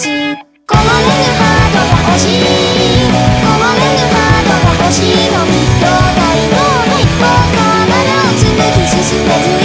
しいこもメるハートが欲しい。こもメるハートが欲しいの。み兄弟の一歩体をつむき進めず。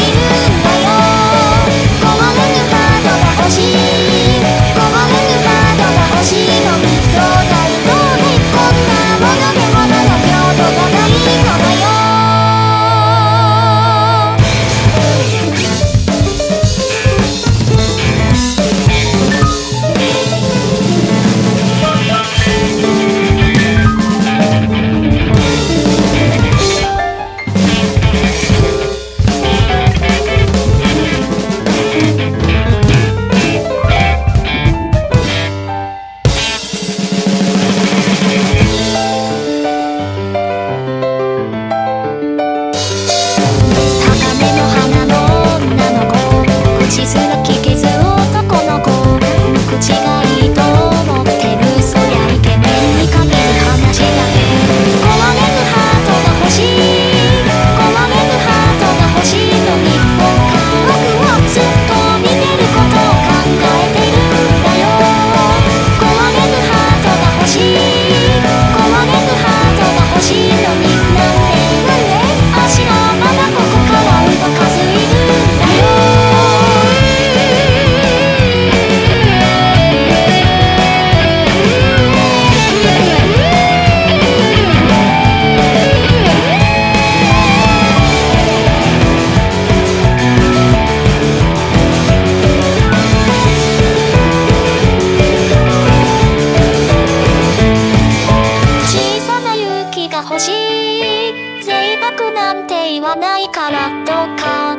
はないからどうか。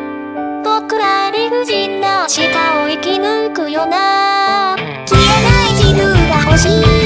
僕ら理不尽な明日を生き抜くよな。消えない自分が欲しい。